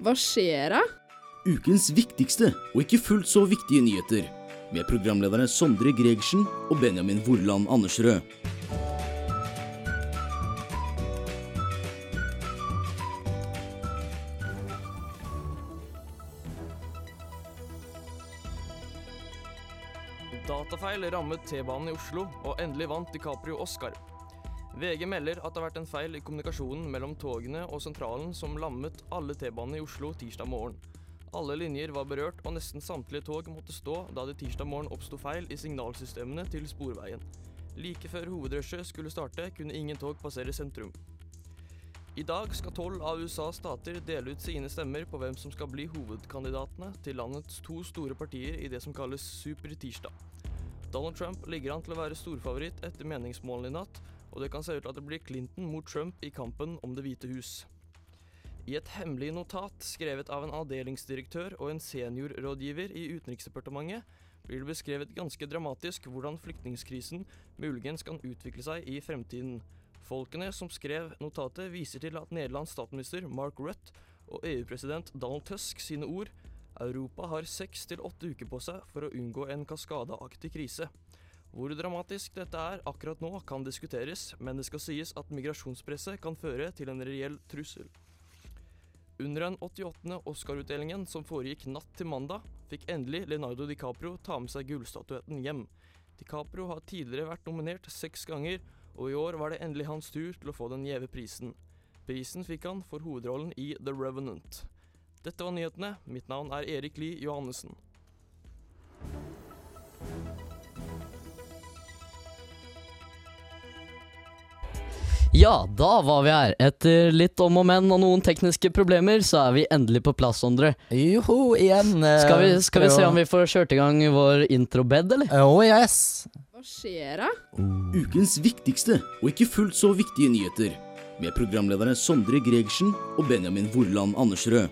Hva skjer da? Ukens viktigste og ikke fullt så viktige nyheter. Med programlederne Sondre Gregersen og Benjamin Vorland Andersrød. Datafeil rammet T-banen i Oslo, og endelig vant DiCaprio Oscar. VG melder at det har vært en feil i kommunikasjonen mellom togene og sentralen som lammet alle T-banene i Oslo tirsdag morgen. Alle linjer var berørt, og nesten samtlige tog måtte stå da det tirsdag morgen oppsto feil i signalsystemene til Sporveien. Like før hovedrushet skulle starte, kunne ingen tog passere sentrum. I dag skal tolv av USAs stater dele ut sine stemmer på hvem som skal bli hovedkandidatene til landets to store partier i det som kalles Super-tirsdag. Donald Trump ligger an til å være storfavoritt etter meningsmålene i natt, og det kan se ut til at det blir Clinton mot Trump i kampen om Det hvite hus. I et hemmelig notat skrevet av en avdelingsdirektør og en seniorrådgiver i Utenriksdepartementet blir det beskrevet ganske dramatisk hvordan flyktningkrisen muligens kan utvikle seg i fremtiden. Folkene som skrev notatet, viser til at Nederlands statsminister Mark Rutte og EU-president Donald Tusk sine ord Europa har seks til åtte uker på seg for å unngå en kaskadeaktig krise. Hvor dramatisk dette er akkurat nå, kan diskuteres, men det skal sies at migrasjonspresset kan føre til en reell trussel. Under den 88. Oscar-utdelingen som foregikk natt til mandag, fikk endelig Leonardo DiCaprio ta med seg gullstatuetten hjem. DiCaprio har tidligere vært nominert seks ganger, og i år var det endelig hans tur til å få den gjeve prisen. Prisen fikk han for hovedrollen i The Revenant. Dette var nyhetene. Mitt navn er Erik Lie Johannessen. Ja, da var vi her. Etter litt om og men og noen tekniske problemer, så er vi endelig på plass, Sondre. Joho, igjen. eh, Skal vi, skal vi se om vi får kjørt i gang vår introbed, eller? Oh yes. Hva skjer da? Ukens viktigste og ikke fullt så viktige nyheter. Med programlederne Sondre Gregersen og Benjamin Vorland Andersrød.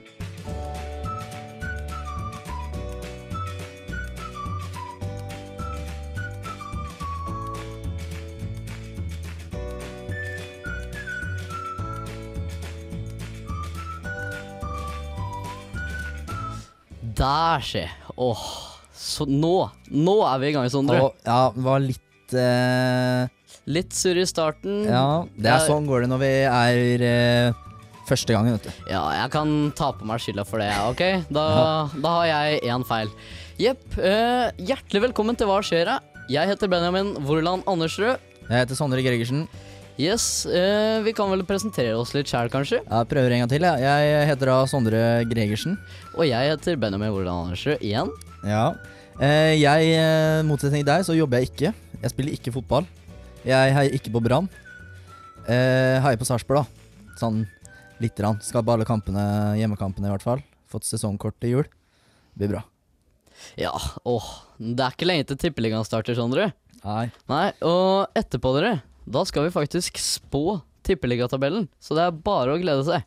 Der, skjer. Åh, så nå. Nå er vi i gang, Sondre. Og, ja, det var litt eh, Litt surr i starten. Ja, det er Jeg- sånn går det når vi er eh, første gangen, vet du. Ja, jeg kan ta på meg skylda for det, ok? Da, da har jeg én feil. Jepp. eh, hjertelig velkommen til Hva skjer her? Jeg heter Benjamin Vorland Andersrød. Jeg heter Sondre Gregersen. Yes, eh, vi kan vel presentere oss litt sjæl, kanskje? Jeg prøver en gang til. Jeg, jeg heter da Sondre Gregersen. Og jeg heter Benjamin Hvordan Andersen igjen. Ja. Eh, jeg, eh, motsetning til deg, så jobber jeg ikke. Jeg spiller ikke fotball. Jeg heier ikke på Brann. Eh, heier på Sarpsborg, da. Sånn lite grann. Skal på alle kampene, hjemmekampene i hvert fall. Fått sesongkort til jul. Det Blir bra. Ja, åh, det er ikke lenge til Tippeligaen starter, Sondre. Nei. Nei, og etterpå, dere, da skal vi faktisk spå Tippeligatabellen, så det er bare å glede seg.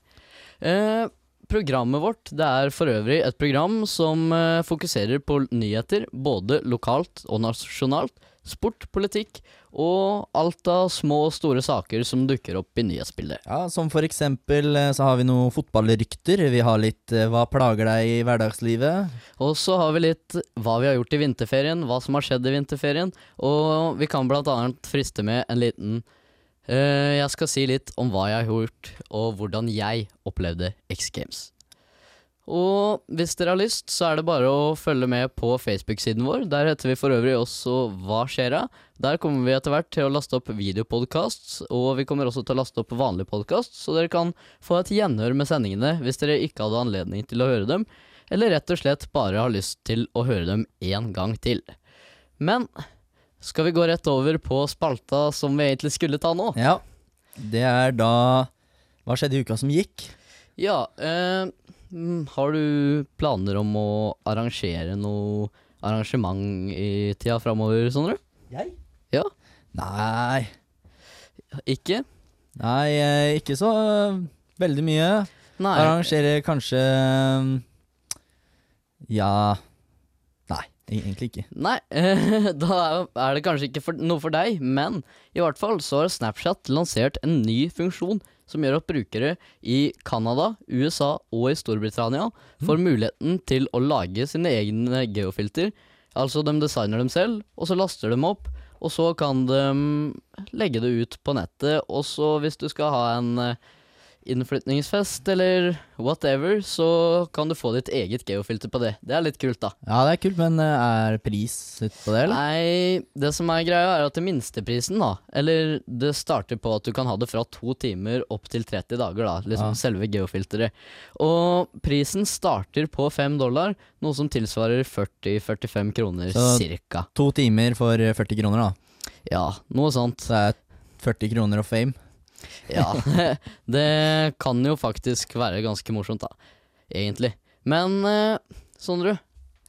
Eh, programmet vårt det er for øvrig et program som eh, fokuserer på nyheter, både lokalt og nasjonalt, sport, politikk og alt av små og store saker som dukker opp i nyhetsbildet. Ja, Som for eksempel eh, så har vi noen fotballrykter. Vi har litt eh, Hva plager deg i hverdagslivet? Og så har vi litt hva vi har gjort i vinterferien, hva som har skjedd i vinterferien, og vi kan blant annet friste med en liten uh, Jeg skal si litt om hva jeg har gjort, og hvordan jeg opplevde X Games. Og hvis dere har lyst, så er det bare å følge med på Facebook-siden vår. Der heter vi for øvrig også Hva skjer da? Der kommer vi etter hvert til å laste opp videopodkast, og vi kommer også til å laste opp vanlig podkast, så dere kan få et gjenhør med sendingene hvis dere ikke hadde anledning til å høre dem, eller rett og slett bare har lyst til å høre dem en gang til. Men skal vi gå rett over på spalta som vi egentlig skulle ta nå? Ja, det er da Hva skjedde i uka som gikk? Ja, eh, har du planer om å arrangere noe arrangement i tida framover, Sondre? Jeg? Ja. Nei. Ikke? Nei, eh, ikke så eh, veldig mye. Nei. Arrangerer kanskje eh, Ja Nei, e- egentlig ikke. Nei, da er det kanskje ikke for, noe for deg, men i hvert fall så har Snapchat lansert en ny funksjon som gjør at brukere i Canada, USA og i Storbritannia får muligheten til å lage sine egne geofilter. Altså de designer dem selv, og så laster de opp, og så kan de legge det ut på nettet. Og så hvis du skal ha en eh, innflytningsfest eller whatever, så kan du få ditt eget geofilter på det. Det er litt kult, da. Ja, det er kult, men eh, er pris ute på det, eller? Nei, det som er greia er at det minsteprisen, da, eller det starter på at du kan ha det fra to timer opp til 30 dager, da, liksom Ja. selve geofilteret. Og prisen starter på 5 dollar, noe som tilsvarer 40-45 kroner Så- cirka. To timer for eh, 40 kroner, da. Ja, noe sånt. Så er 40 kroner og fame. Ja, det kan jo faktisk være ganske morsomt, da. Egentlig. Men eh, Sondre,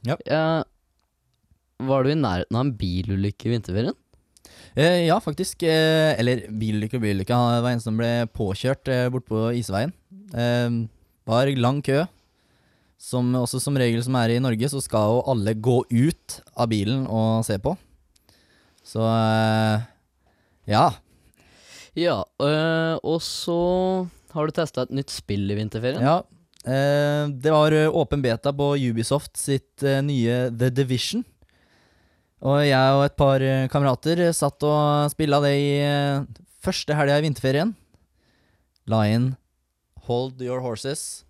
Ja. eh, var du i nærheten av en bilulykke i vinterferien? Eh, ja, faktisk. Eh, eller bilulykke og bilulykke. Det var en som ble påkjørt eh, bort på isveien. Eh, var lang kø. Som også som regel som er i Norge, så skal jo alle gå ut av bilen og se på. Så eh, ja. Ja, øh, og så har du testa et nytt spill i vinterferien. ja. øh, det var eh, åpen beta på Ubisoft sitt øh, nye The Division. Og jeg og et par kamerater satt og spilla det i første helga i vinterferien. La inn Hold Your Horses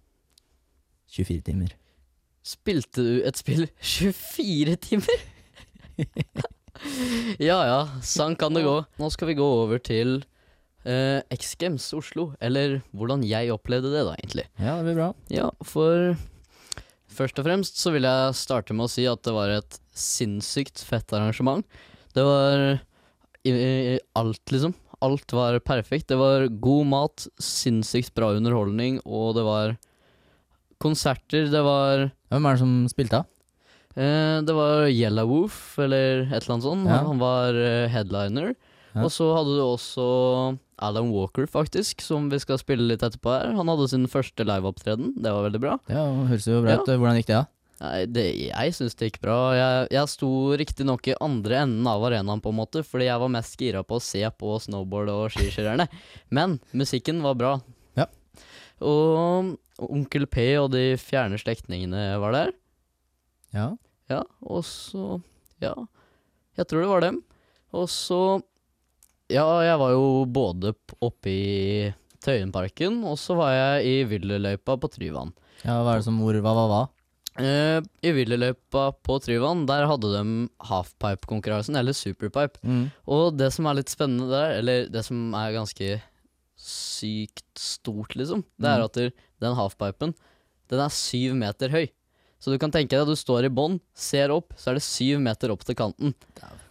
24 timer. Spilte du et spill 24 timer? ja ja, sånn kan det gå. Nå skal vi gå over til uh, X Games Oslo, eller hvordan jeg opplevde det, da, egentlig. Ja, det blir bra. Ja, for først og fremst så vil jeg starte med å si at det var et sinnssykt fett arrangement. Det var i, i, alt, liksom. Alt var perfekt. Det var god mat, sinnssykt bra underholdning, og det var konserter. Det var Hvem er det som spilte? eh, Det var Yellow Wolf, eller et eller annet sånt. Ja. Han var uh, headliner. Ja. Og så hadde du også Alan Walker, faktisk, som vi skal spille litt etterpå her. Han hadde sin første liveopptreden. Det var veldig bra. Ja, Høres jo bra Ja. ut. Hvordan gikk det? da? Nei, det, jeg syns det gikk bra. Jeg, jeg sto riktignok i andre enden av arenaen, på en måte, fordi jeg var mest gira på å se på snowboard og skikjørerne. Men musikken var bra. Ja. Og Onkel P og de fjerne slektningene var der. Ja. Ja, og så Ja, jeg tror det var dem. Og så Ja, jeg var jo både oppe i Tøyenparken, og så var jeg i Villeløypa på Tryvann. ja, hva er det som hvor, hva, hva, hva? Eh, I Villeløypa på Tryvann, der hadde de halfpipe-konkurransen, eller superpipe. Mm. Og det som er litt spennende der, eller det som er ganske sykt stort, liksom, det er Mm. at der- den halfpipen, den er syv meter høy. Så du kan tenke deg at du står i bånn, ser opp, så er det syv meter opp til kanten.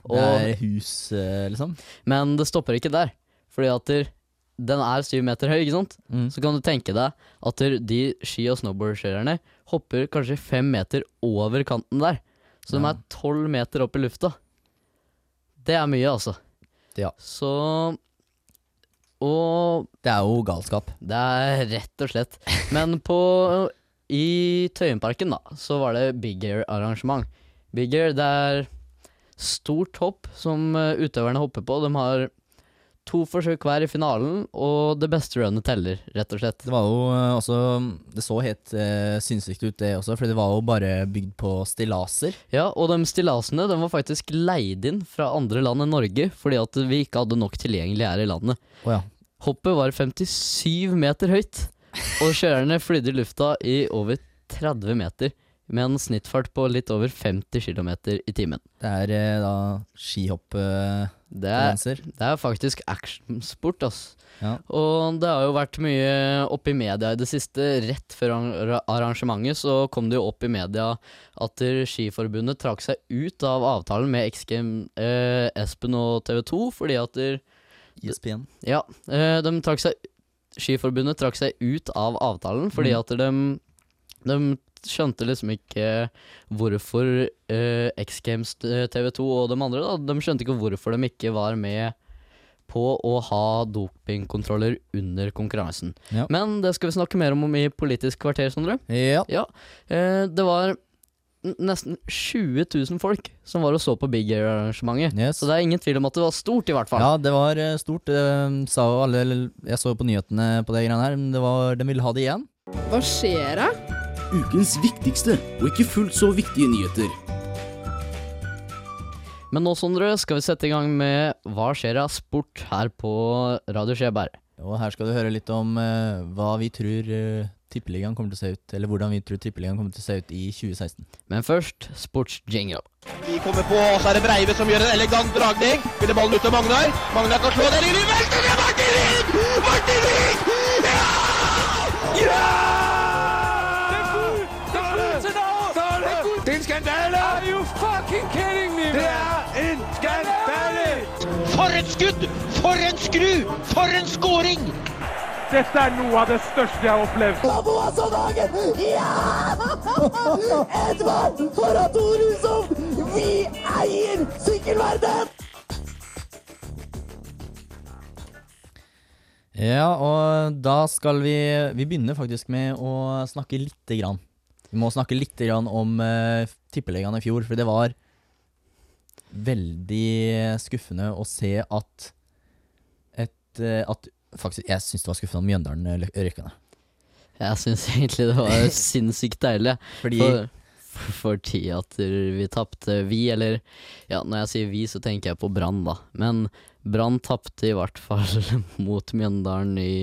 Og, Det er hus, eh, liksom? men det stopper ikke der, fordi at den er syv meter høy, ikke sant? Mm. Så kan du tenke deg at de ski- og snowboardkjørerne hopper kanskje fem meter over kanten der. Så de er tolv meter opp i lufta. Det er mye, altså. Ja. Så Og Det er jo galskap. det er rett og slett Men på I Tøyenparken, da, så var det Big Air-arrangement. Big Air, det er stort hopp som eh, utøverne hopper på. De har to forsøk hver i finalen, og det beste runnet teller, rett og slett. Det var jo eh, også Det så helt eh, sinnssykt ut, det også, for det var jo bare bygd på stillaser. Ja, og de stillasene de var faktisk leid inn fra andre land enn Norge, fordi at vi ikke hadde nok tilgjengelig her i landet. Oh, ja. Hoppet var 57 meter høyt, og kjørerne flydde i lufta i over 30 meter, med en snittfart på litt over 50 km i timen. Det er eh, da skihopp-grenser. Det er, det er faktisk actionsport, ass. Ja. Og det har jo vært mye oppe i media i det siste. Rett før arrangementet så kom det jo opp i media at Skiforbundet trakk seg ut av avtalen med X Game, eh, Espen og TV 2, fordi at der, ISPN. Ja, eh, de trakk seg Skiforbundet trakk seg ut av avtalen fordi Mm. at de, de skjønte liksom ikke hvorfor eh, X Games eh, TV 2 og de andre da, de skjønte ikke hvorfor de ikke var med på å ha dopingkontroller under konkurransen. Ja. Men det skal vi snakke mer om i Politisk kvarter, Sondre. Ja. Ja, eh, det var nesten 20 000 folk som var og så på Big Air-arrangementet. Yes. Så det er ingen tvil om at det var stort, i hvert fall. Ja, det var eh, stort. Det sa jo alle Jeg så på nyhetene på det greiene her, men det var, de ville ha det igjen. Hva skjer da? Ukens viktigste og ikke fullt så viktige nyheter. Men nå, Sondre, skal vi sette i gang med Hva skjer av sport her på Radio Skjeberg. Og her skal du høre litt om uh, hva vi tror uh, Tippeligaen kommer til å se ut, eller hvordan vi tror Tippeligaen kommer til å se ut i 2016. Men først sportsjingle. Vi kommer på, og så er det Breive som gjør en elegant dragning. Spiller ballen ut til Magnar. Magnar kan slå den inn i velten! Det er Martin Wiig! Martin Wiig! Ja! Ja! Det er en skandale! Are you fucking kidding me, Det er en skandale! For et skudd! For en skru! For en scoring! Dette er noe av det største jeg har opplevd. Ja, Edvard Toratorusov! Vi eier sykkelverdenen! Ja, og da skal vi Vi begynner faktisk med å snakke lite grann. Vi må snakke lite grann om uh, Tippeligaen i fjor, for det var veldig skuffende å se at et eh, at Faktisk, jeg syns det var skuffende om Mjøndalen røyka ned. Jeg syns egentlig det var sinnssykt deilig. Fordi For, for, fordi at vi tapte Vi, eller Ja, når jeg sier vi, så tenker jeg på Brann, da. Men Brann tapte i hvert fall mot Mjøndalen i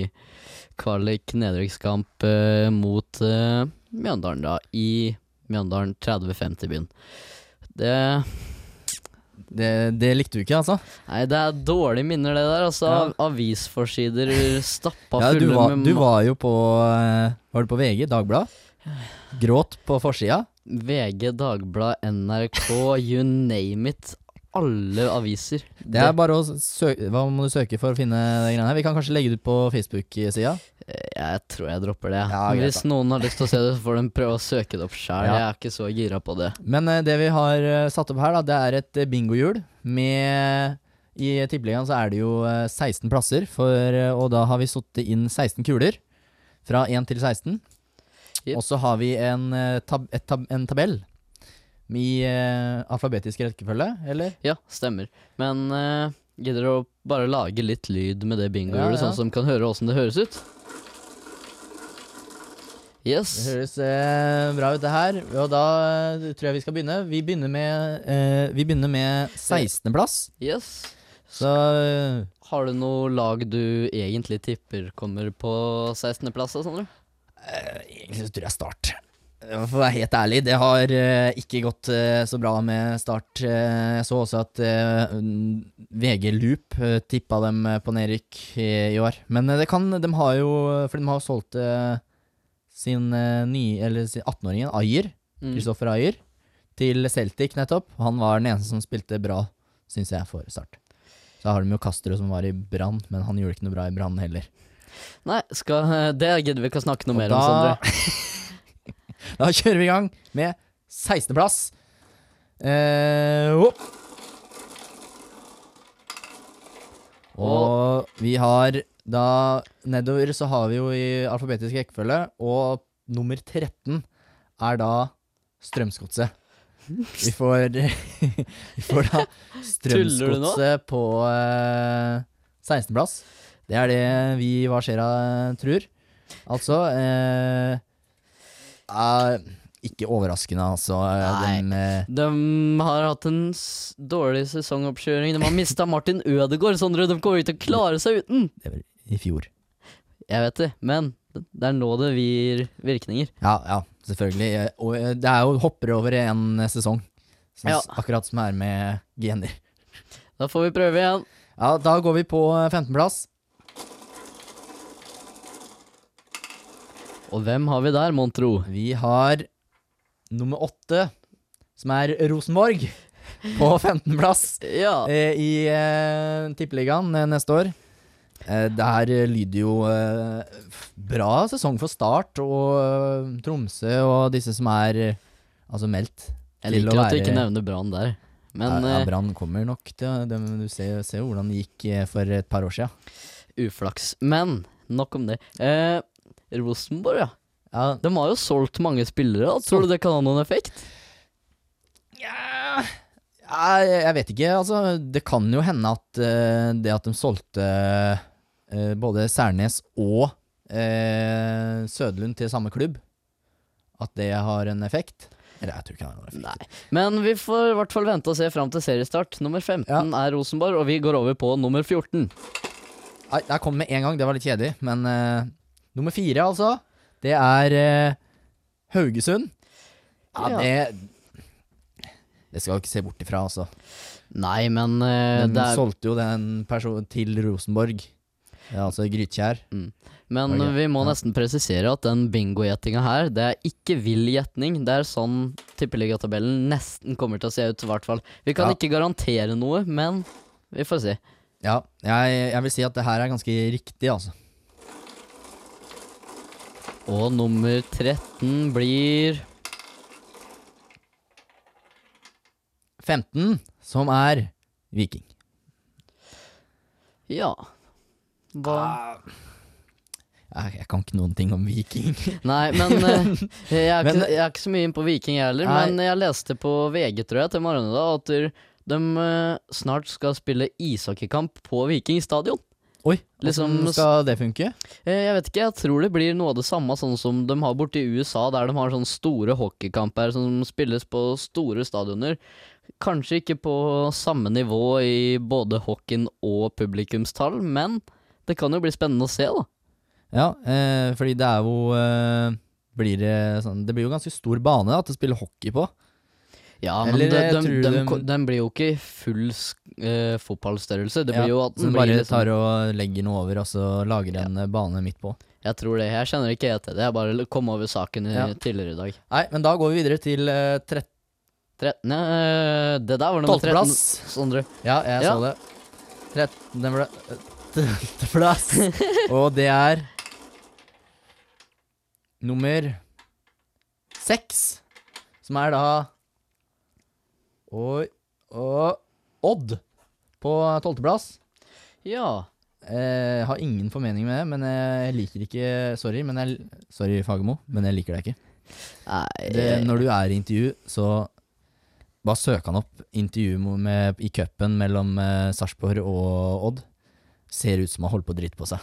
kvalik nedrykkskamp eh, mot eh, Mjøndalen, da. I Mjøndalen 30-50-byen. Det det, det likte du ikke, altså? Nei, det er dårlige minner, det der. Altså, Ja. Avisforsider stappa Ja, du fulle var, med du var jo på eh, Var du på VG, Dagblad? Gråt på forsida. VG, Dagblad, NRK, you name it. Alle aviser. Det er bare å søke Hva må du søke for å finne de greiene her? Vi kan kanskje legge det ut på Facebook-sida. Jeg tror jeg dropper det. Ja, greit Hvis noen har lyst til å se det, så får de prøve å søke det opp sjøl. Ja. Jeg er ikke så gira på det. Men eh, det vi har eh, satt opp her, da, det er et eh, bingohjul med I Tippeligaen så er det jo eh, 16 plasser, for, eh, og da har vi satt inn 16 kuler. Fra 1 til 16. Yep. Og så har vi en, eh, tab tab en tabell i eh, alfabetisk rekkefølge, eller? Ja, stemmer. Men uh, gidder du å bare lage litt lyd med det bingohjulet, Ja, ja. sånn som kan høre åssen det høres ut? Yes. Det høres eh, bra ut, det her. Og da eh, tror jeg vi skal begynne. Vi begynner med, eh, vi begynner med 16.-plass. yes. Så eh, Har du noe lag du egentlig tipper kommer på 16.-plass? da, Sondre? Eh, Egentlig så tror jeg Start. For å være helt ærlig, det har uh, ikke gått uh, så bra med Start. Uh, jeg så også at mm, VG Loop tippa dem på nedrykk i, i år. Men det kan De har jo For de har jo solgt sin nye Eller sin 18-åringen Ayer, Mm. Kristoffer Ayer, til Celtic nettopp. Han var den eneste som spilte bra, syns jeg, for Start. Så har de jo Castro som var i Brann, men han gjorde ikke noe bra i Brann heller. Nei, skal, det gidder vi ikke å snakke noe Og mer om, Sondre. da kjører vi i gang med 16.-plass. Eh, oh. Og vi har da Nedover så har vi jo i alfabetisk rekkefølge, og nummer 13 er da Strømsgodset. Vi får Vi får da? Strømsgodset på eh, 16.-plass. Det er det vi Hva skjer'a tror. Altså eh, eh, Ikke overraskende, altså. Den, eh, De har hatt en dårlig sesongoppkjøring. De har mista Martin Ødegaard, Sondre. De kommer ikke til å klare seg uten. det var i fjor. Jeg vet det, men det er nå det gir virkninger. Ja, ja, selvfølgelig. Eh, Og eh, det er jo hoppere over en sesong. Som Ja. Akkurat som er med gener. Da får vi prøve igjen. Ja, da går vi på 15.-plass. Og hvem har vi der, mon tro? Vi har nummer åtte, som er Rosenborg, på 15.-plass Ja. eh, i eh, Tippeligaen eh, neste år. Eh, det her lyder jo eh, bra sesong for Start og eh, Tromsø og disse som er altså meldt. Jeg liker at du ikke nevner Brann der. Men ja, ja, Brann kommer nok til det, men Du ser, ser hvordan det gikk for et par år siden. uflaks. Men nok om det. Eh, Rosenborg, ja. Ja, De har jo solgt mange spillere. da. Tror du det kan ha noen effekt? Nei, jeg vet ikke. Altså, det kan jo hende at uh, det at de solgte uh, både Særnes og uh, Sødlund til samme klubb, at det har en effekt. Eller jeg tror ikke det har en effekt. Nei. Men vi får i hvert fall vente og se fram til seriestart. Nummer 15 Ja. er Rosenborg, og vi går over på nummer 14. Nei, der kom med en gang. Det var litt kjedelig. Men nummer fire, altså, det er eh, Haugesund. Ja, det Det skal du ikke se bort ifra, altså. Nei, men eh, De det er solgte jo den personen til Rosenborg. Ja, altså Grytkjær. Men Ok, vi må nesten presisere at den bingogjettinga her, det er ikke vill gjetning. Det er sånn tippeligatabellen nesten kommer til å se ut, i hvert fall. Vi kan Ja. ikke garantere noe, men vi får se. Ja, jeg, jeg vil si at det her er ganske riktig, altså. Og nummer 13 blir 15, som er Viking. Ja. Hva Jeg, jeg kan ikke noen ting om Viking. Nei, men eh, jeg, er Men- ikke, jeg er ikke så mye inn på Viking, heller. Nei. Men jeg leste på VG, tror jeg, til morgenen da, at de eh, snart skal spille ishockeykamp på Viking stadion. Oi, Liksom- hvordan skal det funke? Eh, Jeg vet ikke, jeg tror det blir noe av det samme sånn som de har borte i USA, der de har sånne store hockeykamper som spilles på store stadioner. Kanskje ikke på samme nivå i både hockeyen og publikumstall, men det kan jo bli spennende å se, da. Ja, eh, fordi det er jo eh, blir det, sånn, det blir jo ganske stor bane da, til å spille hockey på. Ja, men Eller, de, eh, de, tror de, de, dem- den blir jo ikke i full sk- eh, fotballstørrelse. Det blir jo at den Som blir bare liksom, tar og legger noe over, og så lager en eh, bane midt på. Jeg tror det. Jeg kjenner ikke helt til det. Jeg bare l- kom over saken i, Ja. tidligere i dag. Nei, men da går vi videre til uh, 13. 13. eh, det der var nummer 13. Tolvteplass. Sondre. Ja, jeg Ja. så det. 13. ble Tolvteplass. og det er nummer seks, som er da Oi Og Odd på tolvteplass. Ja. Jeg har ingen formening med det, men jeg liker ikke Sorry, men jeg, sorry Fagermo, men jeg liker deg ikke. Nei Det, når du er i intervju, så bare søk han opp intervju med, i cupen mellom eh, Sarpsborg og Odd. Ser ut som han holder på å drite på seg.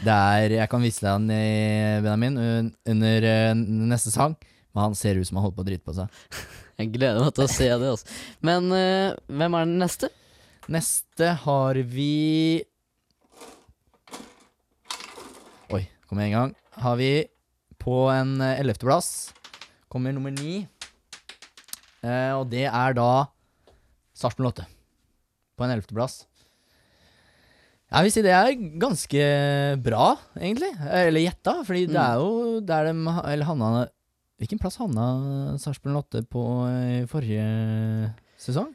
Det er, Jeg kan vise deg han i Benjamin un, under uh, neste sang, men han ser ut som han holder på å drite på seg. Jeg gleder meg til å se det. Altså. Men eh, hvem er den neste? Neste har vi Oi, kom med en gang. Har vi på en eh, ellevteplass kommer nummer ni. Eh, og det er da Sarpsborg 8. På en ellevteplass. Jeg vil si det er ganske bra, egentlig. Eller gjetta, fordi det er jo der de Eller havna Hvilken plass havna Sarpsborg 8 på i forrige sesong?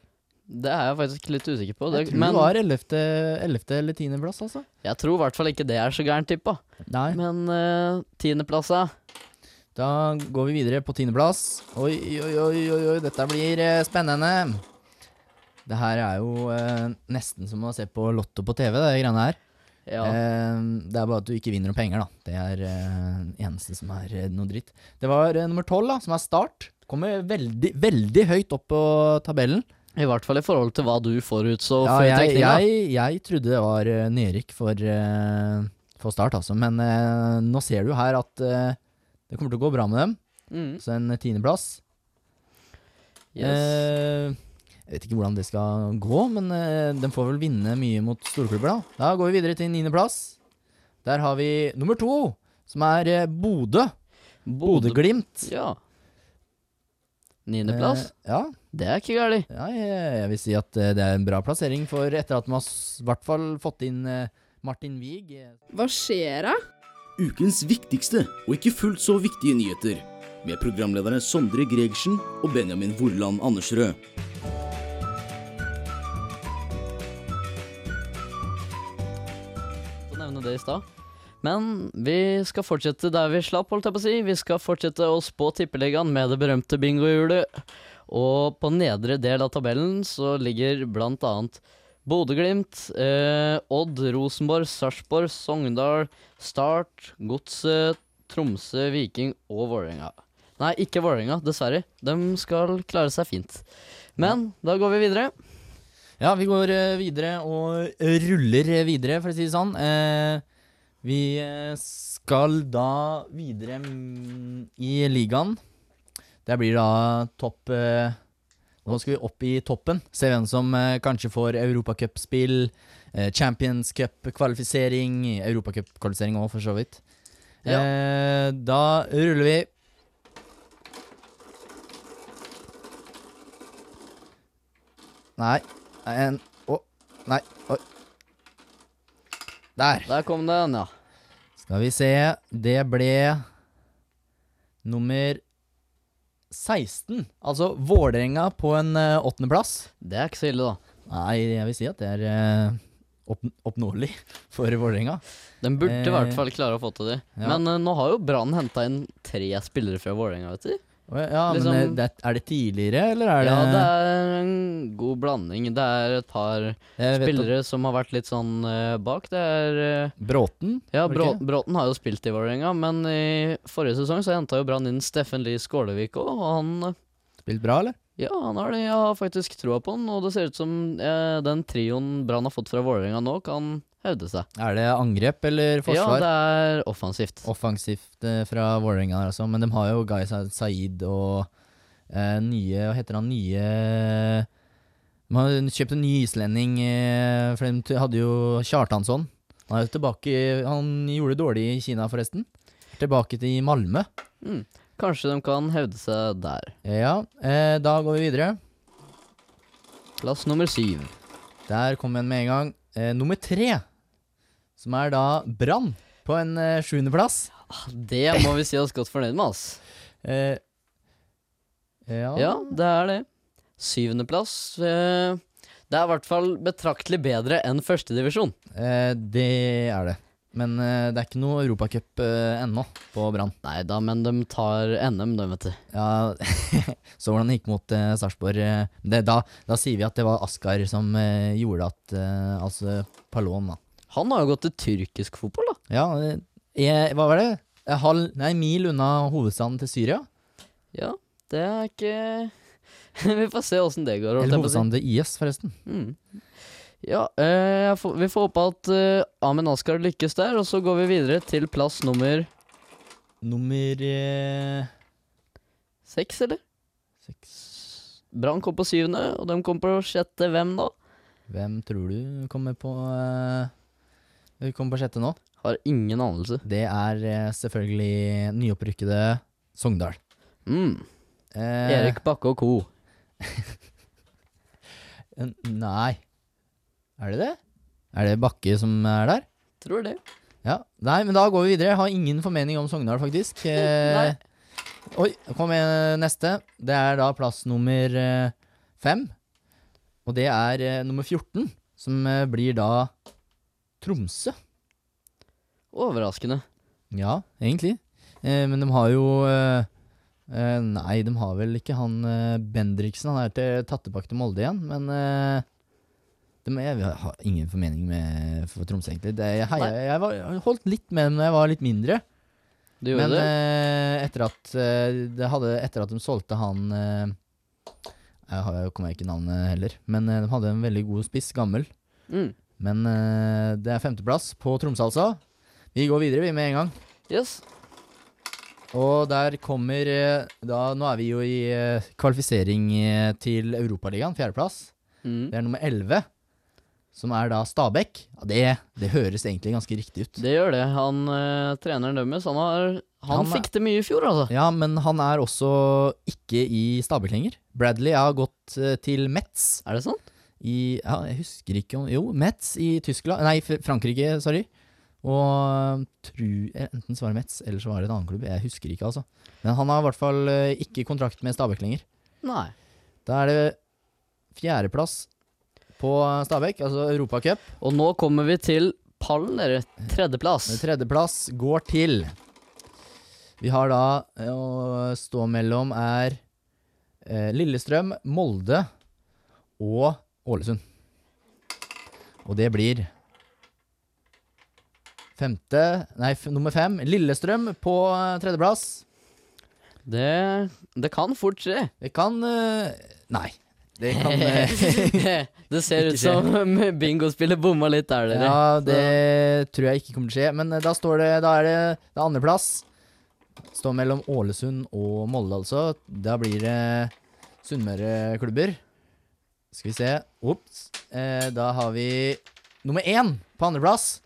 Det er jeg faktisk litt usikker på. Det, Jeg tror men det var 11. 11. eller 10. plass, altså. jeg tror i hvert fall ikke det er så gærent tippa. Nei. Men uh, tiendeplass, da? Da går vi videre på tiendeplass. Oi, oi, oi, oi, oi, dette blir uh, spennende. Det her er jo uh, nesten som å se på Lotto på TV, det greiene her. Ja. Eh, det er bare at du ikke vinner noe penger, da. Det er eh, eneste som er eh, noe dritt. Det var nummer tolv, da, som er Start. Kommer veldig, veldig høyt opp på tabellen. I hvert fall i forhold til hva du forutså Ja, jeg, jeg, jeg trodde det var nedrykk for, for Start, altså. Men nå ser du her at det kommer til å gå bra med dem. Mm. Så en tiendeplass. Yes. Eh, jeg vet ikke hvordan det skal gå, men den de får vel vinne mye mot storklubber, da. Da går vi videre til niendeplass. Der har vi nummer to, som er eh, Bodø. Bodø-Glimt. Ja. Niendeplass? Eh, ja, Det er ikke galt. ja jeg, jeg vil si at eh, det er en bra plassering, for etter at man har i hvert fall fått inn eh, Martin Wiig eh, Hva skjer da? Ukens viktigste og ikke fullt så viktige nyheter. Med programlederne Sondre Gregersen og Benjamin Vorland Andersrød. Det i stad. Men vi skal fortsette der vi slapp, holdt jeg på å si. Vi skal fortsette å spå tippeligaen med det berømte bingohjulet. Og på nedre del av tabellen så ligger blant annet Bodø-Glimt, eh, Odd, Rosenborg, Sarpsborg, Sogndal, Start, Godset, Tromsø, Viking og Vålerenga. Nei, ikke Vålerenga, dessverre. De skal klare seg fint. Men da går vi videre. Ja, vi går eh, videre og ruller videre, for å si det sånn. Eh, vi eh, skal da videre i ligaen. Det blir da topp Nå skal vi opp i toppen. Se hvem som kanskje får europacupspill, Champions Cup-kvalifisering, Europacup-kvalifisering òg, for så vidt. Ja. Da ruller vi. Nei. En Å, nei. Oi. Der. Der kom den, ja. Skal vi se. Det ble nummer 16. Altså Vålerenga på en eh, åttendeplass. Det er ikke så ille, da. Nei, jeg vil si at det er uh, opp, oppnåelig for Vålerenga. Den burde i Eh, hvert fall klare å få til det. ja. Men uh, nå har jo Brann henta inn tre spillere fra Vålerenga, vet du. Ja, Liksom- men eh, det, er det tidligere, eller er det Ja, det er en god blanding. Det er et par spillere at som har vært litt sånn uh, bak. Det er uh, Bråten? Ja, Brå? Bråten har jo spilt i Vålerenga, men i forrige sesong så henta jo Brann inn Steffen Lie Skålevik òg, og han Spilt bra, eller? Ja, han har det. Jeg har faktisk troa på han, og det ser ut som uh, den trioen Brann har fått fra Vålerenga nå, kan hevde seg. Er det angrep eller forsvar? Ja, det er offensivt. Offensivt eh, fra Vålerenga der, også, Men de har jo Guy Sa- Saeed og eh, nye Hva heter han? Nye De har kjøpt en ny islending, eh, for de hadde jo Kjartansson. Han er jo tilbake Han gjorde det dårlig i Kina, forresten. Tilbake til Malmö. Mm. Kanskje de kan hevde seg der. Ja, eh, da går vi videre. Plass nummer syv. Der kom en med en gang. Eh, nummer tre, som er da Brann, på en uh, sjuendeplass. Det må vi si oss godt fornøyd med, ass. Uh, ja. Ja, det er det. Syvendeplass. uh, det er i hvert fall betraktelig bedre enn førstedivisjon. Uh, det er det. Men uh, det er ikke noe Europacup uh, ennå på Brann. Nei da, men de tar NM, de, vet du. Ja, så hvordan det gikk mot uh, Sarpsborg. Uh, da, da sier vi at det var Askar som gjorde at Altså Palon, da. Han har jo gått til tyrkisk fotball, da. Ja, eh, hva var det? En Halv, nei, mil unna hovedstaden til Syria? Ja, det er ikke Vi får se åssen det går. Eller jeg hovedstaden til IS, forresten. Mm. Ja, eh, jeg får, vi får håpe at eh, Amin Askar lykkes der, og så går vi videre til plass nummer Nummer eh, seks, eller? seks Brann kom på syvende, og de kom på sjette. Hvem da? Hvem tror du kommer på eh, Kommer på sjette nå? Har ingen anelse. Det er eh, selvfølgelig nyopprykkede Sogndal. Mm. Eh, Erik Bakke og co. Nei. Er det det? Er det Bakke som er der? Tror det. Ja. Nei, men da går vi videre. Jeg har ingen formening om Sogndal, faktisk. Nei. Eh, oi, kom med neste. Det er da plass nummer eh, fem. Og det er eh, nummer 14, som eh, blir da Tromsø. Overraskende. Ja, egentlig. Eh, men de har jo eh, eh, Nei, de har vel ikke han eh, Bendriksen. Han er til, tatt tilbake til Molde igjen, men eh, de, jeg, har ingen formening med for Tromsø, egentlig. Det, jeg, jeg, jeg, var, jeg holdt litt med dem da jeg var litt mindre. Men eh, etter, at, det hadde, etter at de solgte han Jeg kommer ikke navnet heller, men de hadde en veldig god spiss, gammel. Mm. Men eh, det er femteplass på Tromsø, altså. Vi går videre, vi, med en gang. Yes. Og der kommer eh, da Nå er vi jo i eh, kvalifisering eh, til Europaligaen, fjerdeplass. Mm. Det er nummer 11, som er da Stabæk. Ja, det, det høres egentlig ganske riktig ut. Det gjør det. Han eh, treneren deres, han, har, han, Han er- fikk det mye i fjor, altså. Ja, men han er også ikke i Stabæk lenger. Bradley har gått eh, til Metz Er det sant? I Ja, jeg husker ikke om Jo, Metz i Tyskland Nei, Frankrike, sorry. Og tru, eh, enten så var det Metz, eller så var det en annen klubb. Jeg husker ikke, altså. Men han har i hvert fall eh, ikke kontrakt med Stabæk lenger. Nei. Da er det fjerdeplass på Stabæk, altså Europacup. Og nå kommer vi til pallen, dere. Tredjeplass. Tredjeplass går til Vi har da eh, å stå mellom er eh, Lillestrøm, Molde og Ålesund. Og det blir femte Nei, nummer fem. Lillestrøm på eh, tredjeplass. Det, det kan fort skje. Det kan eh, Nei. Det kan eh, det ser ut som bingospillet bomma litt der, dere. Ja, det tror jeg ikke kommer til å skje. Men da står det Da er det, det er andreplass. Står mellom Ålesund og Molde, altså. Da blir det Sunnmøre-klubber. Skal vi se. Ops. Eh, da har vi nummer én på andreplass.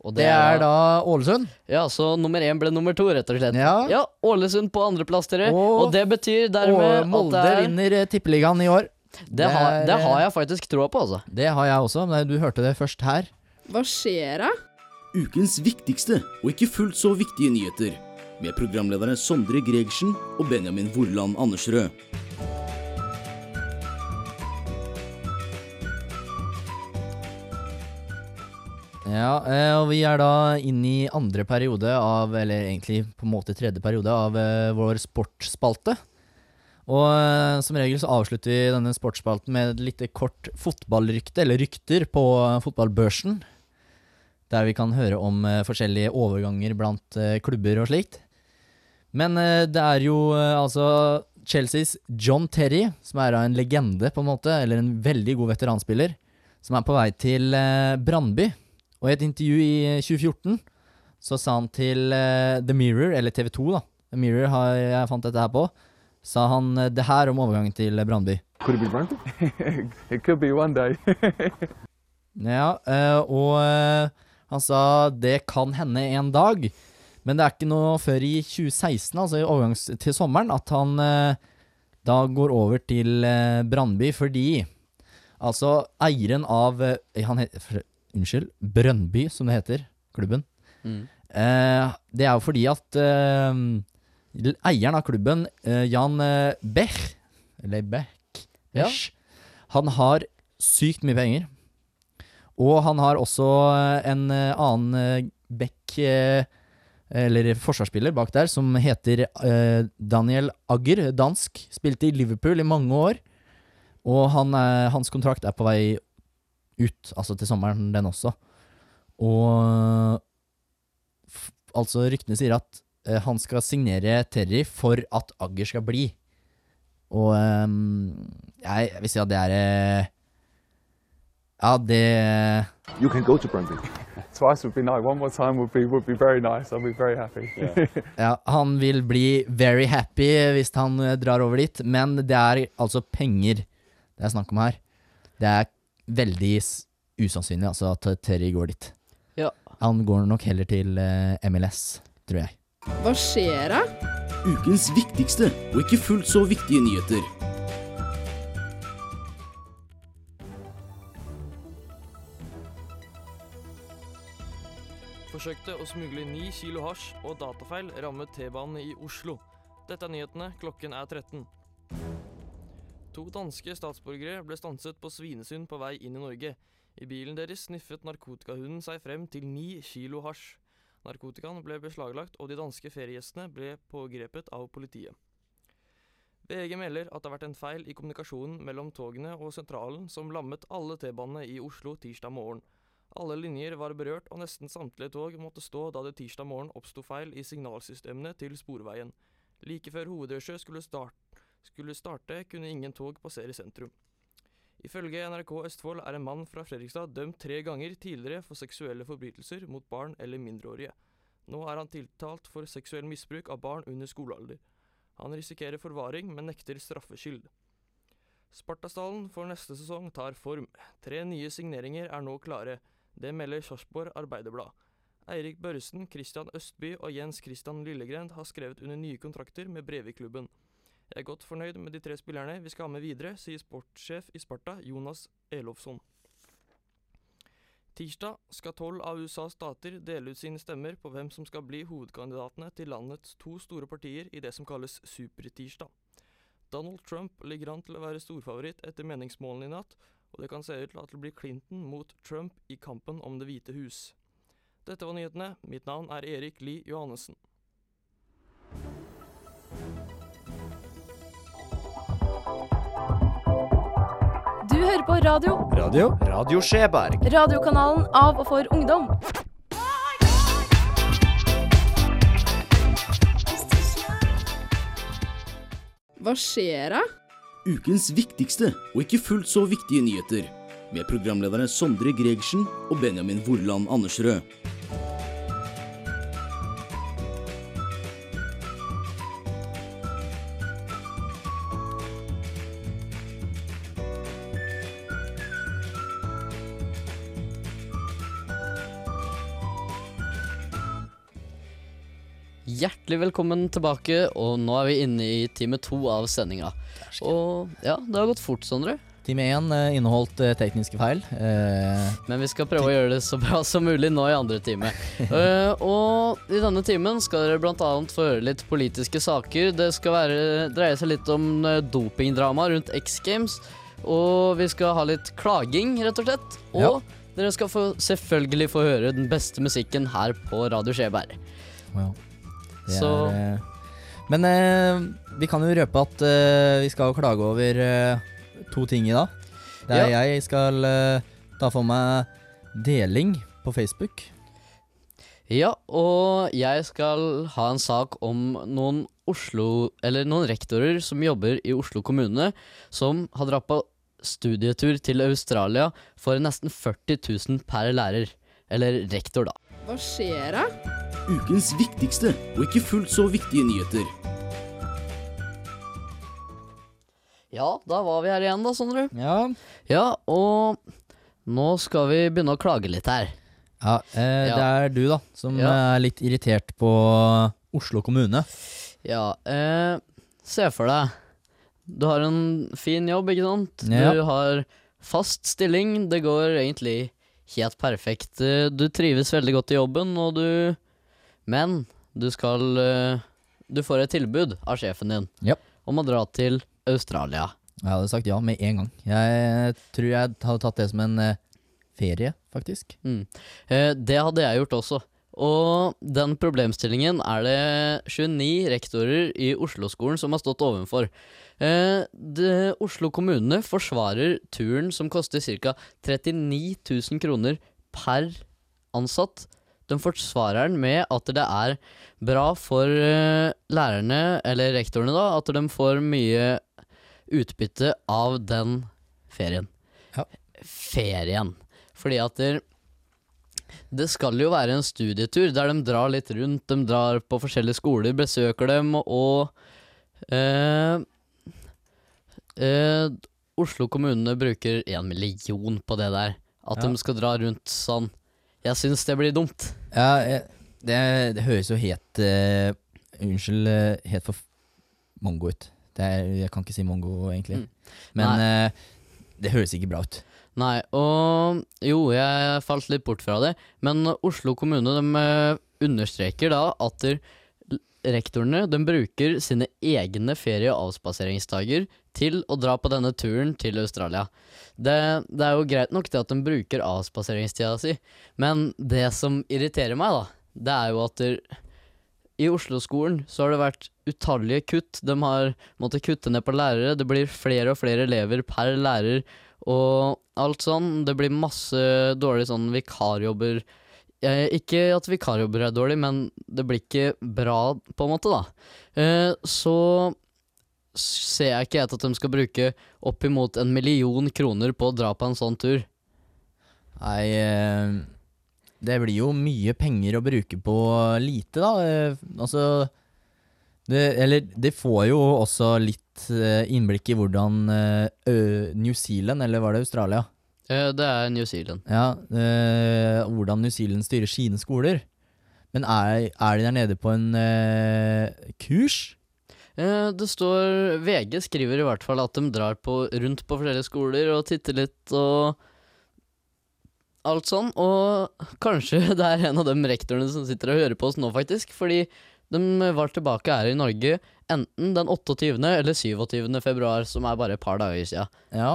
Og Det er da Ålesund. Ja, så nummer én ble nummer to, rett og slett. Ja. Ålesund på andreplass, dere. Og- Og, det betyr dermed Og at Molde det er vinner eh, Tippeligaen i år. det, har, Det det er- har jeg faktisk troa på, altså. Det har jeg også. men Du hørte det først her. Hva skjer da? Ukens viktigste og ikke fullt så viktige nyheter. Med programlederne Sondre Gregersen og Benjamin Vorland Andersrød. Ja, eh, og vi er da inne i andre periode av, eller egentlig på en måte tredje periode av eh, vår sportsspalte. Og eh, som regel så avslutter vi denne sportsspalten med et lite kort fotballrykte, eller rykter, på fotballbørsen. Der vi kan høre om forskjellige overganger blant klubber og slikt. Men det er jo altså Chelseas John Terry, som er en legende, på en måte, eller en veldig god veteranspiller, som er på vei til Brandby. Og i et intervju i eh, 2014 så sa han til uh, The Mirror, eller TV 2, da. The Mirror har jeg fant dette her på. Sa han uh, det her om overgangen til eh, Brandby. Could it be Brandby? it could be one day. Ja, uh, og eh, han sa det kan hende en dag. Men det er ikke noe før i 2016, altså i overgangs til sommeren, at han eh, da går over til eh, Brandby fordi Altså, eieren av eh, Han heter Unnskyld. Brønnby, som det heter. Klubben. Mm. Eh, det er jo fordi at eh, eieren av klubben, eh, Jan eh, Bech, eller Beck, Ja. Han har sykt mye penger. Og han har også eh, en eh, annen Beck, eller forsvarsspiller bak der, som heter Daniel Agger, dansk. Spilte i Liverpool i mange år. Og han, hans kontrakt er på vei ut, altså til sommeren, den også. Og f altså, ryktene sier at eh, han skal signere Terry for at Agger skal bli. Og ehm, jeg, jeg vil si at det er eh, Ja, det You can go to. Twice would be nice. One more time would be would be very nice. I'll be very happy. Ja, han vil bli very happy hvis han eh, drar over dit, men det er altså penger det er snakk om her. Det er veldig usannsynlig altså at Terry går dit. Ja. Han går nok heller til eh, MLS, tror jeg. Hva skjer da? Ukens viktigste og ikke fullt så viktige nyheter. Forsøkte å smugle 9 kilo hasj og datafeil rammet T-banen i Oslo. Dette er nyhetene, klokken er 13. To danske statsborgere ble stanset på Svinesund på vei inn i Norge. I bilen deres sniffet narkotikahunden seg frem til ni kilo hasj. Narkotikaen ble beslaglagt, og de danske feriegjestene ble pågrepet av politiet. VG melder at det har vært en feil i kommunikasjonen mellom togene og sentralen som lammet alle T-banene i Oslo tirsdag morgen. Alle linjer var berørt, og nesten samtlige tog måtte stå da det tirsdag morgen oppsto feil i signalsystemene til Sporveien. Like før hovedrushet skulle, start, skulle starte, kunne ingen tog passere sentrum. Ifølge NRK Østfold er en mann fra Fredrikstad dømt tre ganger tidligere for seksuelle forbrytelser mot barn eller mindreårige. Nå er han tiltalt for seksuell misbruk av barn under skolealder. Han risikerer forvaring, men nekter straffskyld. Spartastallen for neste sesong tar form. Tre nye signeringer er nå klare. Det melder Sarpsborg Arbeiderblad. Eirik Børresen, Christian Østby og Jens Christian Lillegren har skrevet under nye kontrakter med Brevikklubben. Jeg er godt fornøyd med de tre spillerne vi skal ha med videre, sier sportssjef i Sparta, Jonas Elofsson. Tirsdag skal tolv av USAs stater dele ut sine stemmer på hvem som skal bli hovedkandidatene til landets to store partier i det som kalles Supertirsdag. Donald Trump ligger an til å være storfavoritt etter meningsmålene i natt, og det kan se ut til at det blir Clinton mot Trump i kampen om Det hvite hus. Dette var nyhetene. Mitt navn er Erik Lie Johannessen. På radio. Radio? Radio Skjeberg. Radiokanalen av og for ungdom. Hva skjer da? ukens viktigste og ikke fullt så viktige nyheter. Med programlederne Sondre Gregersen og Benjamin Vorland Andersrød. Hjertelig velkommen tilbake, og nå er vi inne i time to av sendinga. Og ja, det har gått fort, Sondre. Time én eh, inneholdt eh, tekniske feil. Eh, Men vi skal prøve å gjøre det så bra som mulig nå i andre time. Og i denne timen skal dere bl.a. få høre litt politiske saker. Det skal være, dreie seg litt om dopingdrama rundt X Games. Og vi skal ha litt klaging, rett og slett. Og Ja. dere skal få, selvfølgelig få høre den beste musikken her på Radio Skjeberg. wow. Det Så- er, eh, men eh, vi kan jo røpe at eh, vi skal klage over eh, to ting i dag. Der jeg skal eh, ta for meg deling på Facebook. Ja, og jeg skal ha en sak om noen Oslo Eller noen rektorer som jobber i Oslo kommune, som har dratt på studietur til Australia for nesten 40 000 per lærer. Eller rektor, da. Hva skjer da? Ukens viktigste og ikke fullt så viktige nyheter. Ja, da var vi her igjen, da, Sondre. Ja. Ja, og nå skal vi begynne å klage litt her. ja eh, Ja. Det er du, da, som Ja. er litt irritert på Oslo kommune. Ja, eh, se for deg. Du har en fin jobb, ikke sant? Ja. Du har fast stilling. Det går egentlig helt perfekt. Eh, Du trives veldig godt i jobben, og du Men du skal eh, Du får et tilbud av sjefen din Ja. om å dra til Australia. Jeg hadde sagt ja med en gang. Jeg tror jeg hadde tatt det som en eh, ferie, faktisk. Mm. Eh, det hadde jeg gjort også. Og den problemstillingen er det 29 rektorer i Oslo-skolen som har stått ovenfor. Eh, det, Oslo kommune forsvarer turen som koster ca. 39 000 kroner per ansatt. De forsvarer den med at det er bra for eh, lærerne, eller rektorene, da, at de får mye utbytte av den ferien. Ja. Ferien. Fordi at der, det skal jo være en studietur der de drar litt rundt. De drar på forskjellige skoler, besøker dem og øh, øh, Oslo kommune bruker én million på det der. At Ja. de skal dra rundt sånn. Jeg syns det blir dumt. Ja, jeg, det, det høres jo helt uh, Unnskyld, eh, helt for mongo ut. Det er, jeg kan ikke si mongo, egentlig. Mm. Men uh, det høres ikke bra ut. Nei, og jo, jeg falt litt bort fra det, men Oslo kommune de understreker da at rektorene de bruker sine egne ferie- og avspaseringsdager til å dra på denne turen til Australia. Det, det er jo greit nok det at de bruker avspaseringstida si, men det som irriterer meg, da, det er jo at der, i Oslo-skolen så har det vært utallige kutt. De har måttet kutte ned på lærere. Det blir flere og flere elever per lærer og alt sånn. Det blir masse dårlige sånn vikarjobber. Eh, ikke at vikarjobber er dårlig, men det blir ikke bra, på en måte, da. Eh, så ser jeg ikke helt at de skal bruke oppimot en million kroner på å dra på en sånn tur. Nei eh, Det blir jo mye penger å bruke på lite, da. Eh, altså det, Eller de får jo også litt eh, innblikk i hvordan eh, New Zealand, eller var det Australia? Eh, det er New Zealand. Ja, eh, hvordan New Zealand styrer sine skoler. Men er, er de der nede på en eh, kurs? Eh, det står VG skriver i hvert fall at de drar på, rundt på forskjellige skoler og titter litt og alt sånn. Og kanskje det er en av de rektorene som sitter og hører på oss nå, faktisk. Fordi de var tilbake her i Norge enten den 28. eller 27. februar, som er bare et par dager siden. Ja.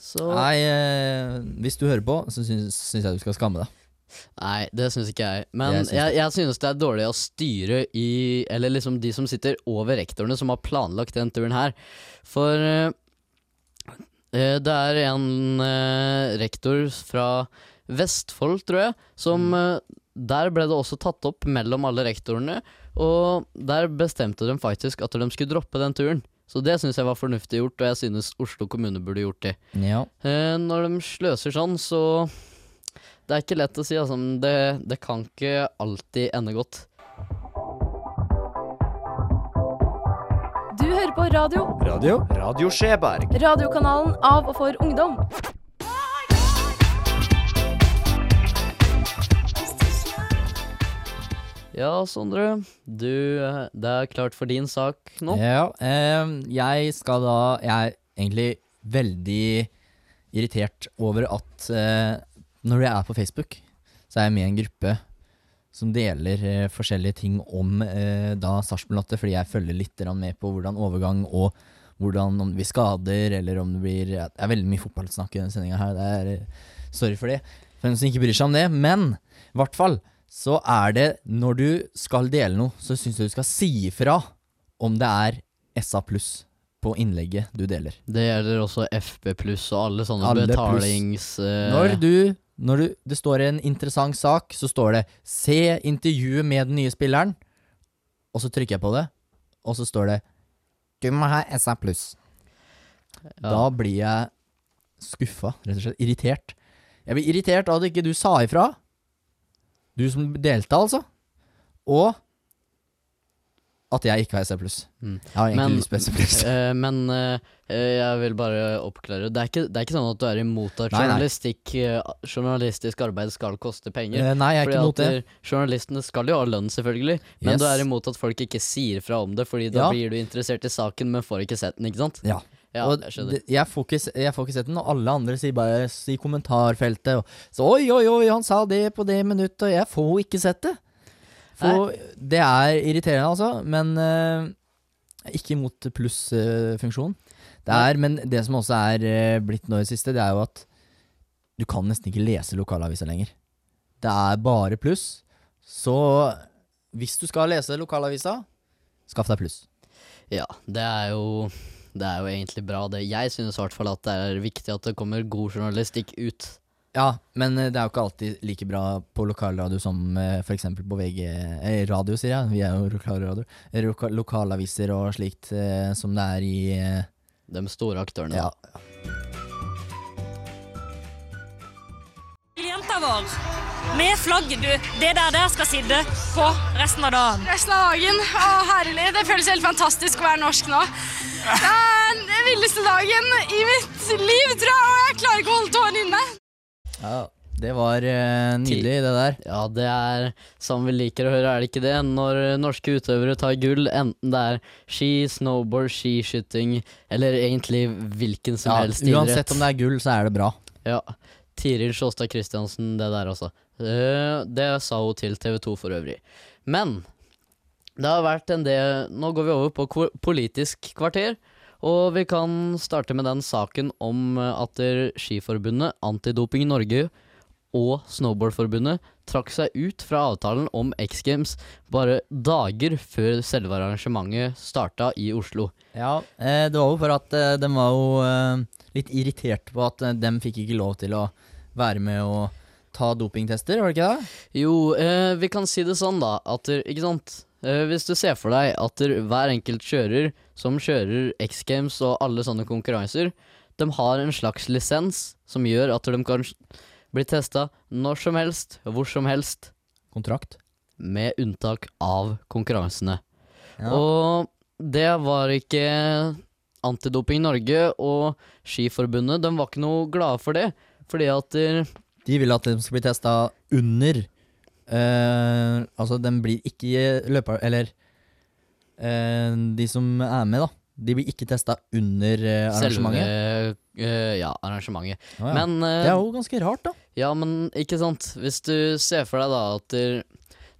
Så Nei, eh, hvis du hører på, så syns, syns jeg du skal skamme deg. Nei, det syns ikke jeg. Men Jeg jeg, syns jeg, synes det er dårlig å styre i Eller liksom de som sitter over rektorene, som har planlagt den turen her. For eh, eh, det er en eh, rektor fra Vestfold, tror jeg, som mm. Der ble det også tatt opp mellom alle rektorene, og der bestemte de faktisk at de skulle droppe den turen. Så det syns jeg var fornuftig gjort, og jeg synes Oslo kommune burde gjort det. Ja. Eh, når de sløser sånn, så Det er ikke lett å si, altså. Men det, det kan ikke alltid ende godt. Du hører på radio. Radio? Radio Skjeberg. Radiokanalen av og for ungdom. Ja, Sondre. Du, det er klart for din sak nå. Ja, eh, jeg skal da Jeg er egentlig veldig irritert over at eh, når jeg er på Facebook, så er jeg med i en gruppe som deler eh, forskjellige ting om eh, da Sarpsborg-Lotte, fordi jeg følger litt med på hvordan overgang og hvordan om det blir skader, eller om det blir Det er veldig mye fotballsnakk i denne sendinga her. Det er, eh, sorry for det, for den som ikke bryr seg om det. Men i hvert fall så er det når du skal dele noe, så syns jeg du skal si ifra om det er SA pluss på innlegget du deler. Det gjelder også FB pluss og alle sånne Alle betalings... Uh... Når du når du, det står en interessant sak, så står det 'Se intervjuet med den nye spilleren', og så trykker jeg på det, og så står det 'Du må ha SA pluss'. ja. Da blir jeg skuffa, rett og slett. Irritert. Jeg blir irritert av at ikke du sa ifra. Du som delte, altså. Og at jeg ikke har SA pluss. Mm. Jeg har egentlig Men- lyst på SA pluss. Eh, men eh, jeg vil bare oppklare. Det er, ikke, det er ikke sånn at du er imot at journalistikk, eh, journalistisk arbeid skal koste penger. Nei, jeg er Fordi ikke imot det. Journalistene skal jo ha lønn, selvfølgelig. Men Yes. du er imot at folk ikke sier fra om det, Fordi da Ja. blir du interessert i saken, men får ikke sett den, ikke sant? Ja. Ja, og jeg skjønner. jeg, får ikke, jeg får ikke sett den, og alle andre sier bare i kommentarfeltet og, så, Oi, oi, oi, han sa det på det minuttet, og jeg får ikke sett det. For det er irriterende, altså, men uh, ikke mot plussfunksjonen. det er, men det som også er uh, blitt nå i det siste, det er jo at du kan nesten ikke lese lokalavisa lenger. Det er bare pluss. Så hvis du skal lese lokalavisa, skaff deg pluss. Ja, det er jo Det er jo egentlig bra, det. Jeg synes i hvert fall at det er viktig at det kommer god journalistikk ut. Ja, men eh, det er jo ikke alltid like bra på lokalradio som f.eks. for eksempel på VG eh, Radio, sier jeg. Vi er jo lokalradio. Eh, Loka, lokalaviser og slikt eh, som det er i eh, De store aktørene. Ja. Jenta vår, med flagget, du. Det der der skal sitte på resten av dagen. Resten av dagen. Å, herlig. Det føles helt fantastisk å være norsk nå. Det er den villeste dagen i mitt liv, tror jeg, og jeg klarer ikke å holde tårene inne. ja. Det var uh, nydelig, det der. Ja, det er som vi liker å høre, er det ikke det? Når norske utøvere tar gull, enten det er ski, snowboard, skiskyting, eller egentlig hvilken som Ja, helst idrett. uansett om det er gull, så er det bra. Ja. Tiril Sjåstad Christiansen, det der altså. Uh, det sa hun til TV 2 for øvrig. Men det har vært en del Nå går vi over på politisk kvarter. Og vi kan starte med den saken om eh, at Skiforbundet, Antidoping Norge og Snowboardforbundet trakk seg ut fra avtalen om X Games bare dager før selve arrangementet starta i Oslo. Ja, eh, det var jo for at eh, de var jo litt irritert på at de fikk ikke lov til å være med og ta dopingtester, var det ikke det? Jo, vi kan si det sånn da, at ikke sant Hvis du ser for deg at hver enkelt kjører som kjører X Games og alle sånne konkurranser, de har en slags lisens som gjør at de kan bli testa når som helst, hvor som helst, Kontrakt. med unntak av konkurransene. Ja. Og det var ikke Antidoping Norge og Skiforbundet, de var ikke noe glade for det, fordi at De ville at de skulle bli testa under eh, Altså, de blir ikke løper... Eller uh, de som er med, da. De blir ikke testa under uh, arrangementet. Selve uh, ja, arrangementet. Ah, ja. Men Det er jo ganske rart, da. Ja, men ikke sant. Hvis du ser for deg da at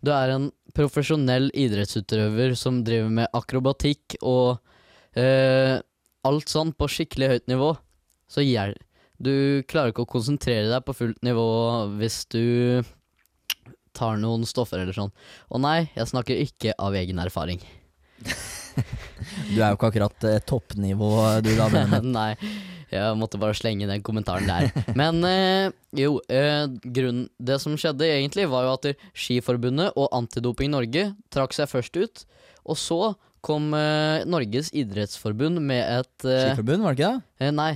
du, er en profesjonell idrettsutøver som driver med akrobatikk og alt sånn på skikkelig høyt nivå, så gjør Du klarer ikke å konsentrere deg på fullt nivå hvis du tar noen stoffer eller sånn. Og nei, jeg snakker ikke av egen erfaring. Du er jo ikke akkurat eh, toppnivå, du da, Nei, jeg måtte bare slenge den kommentaren der. Men eh, jo, eh, grunnen Det som skjedde egentlig, var jo at Skiforbundet og Antidoping Norge trakk seg først ut. Og så kom eh, Norges idrettsforbund med et eh, Skiforbund, var det ikke det? Eh, nei,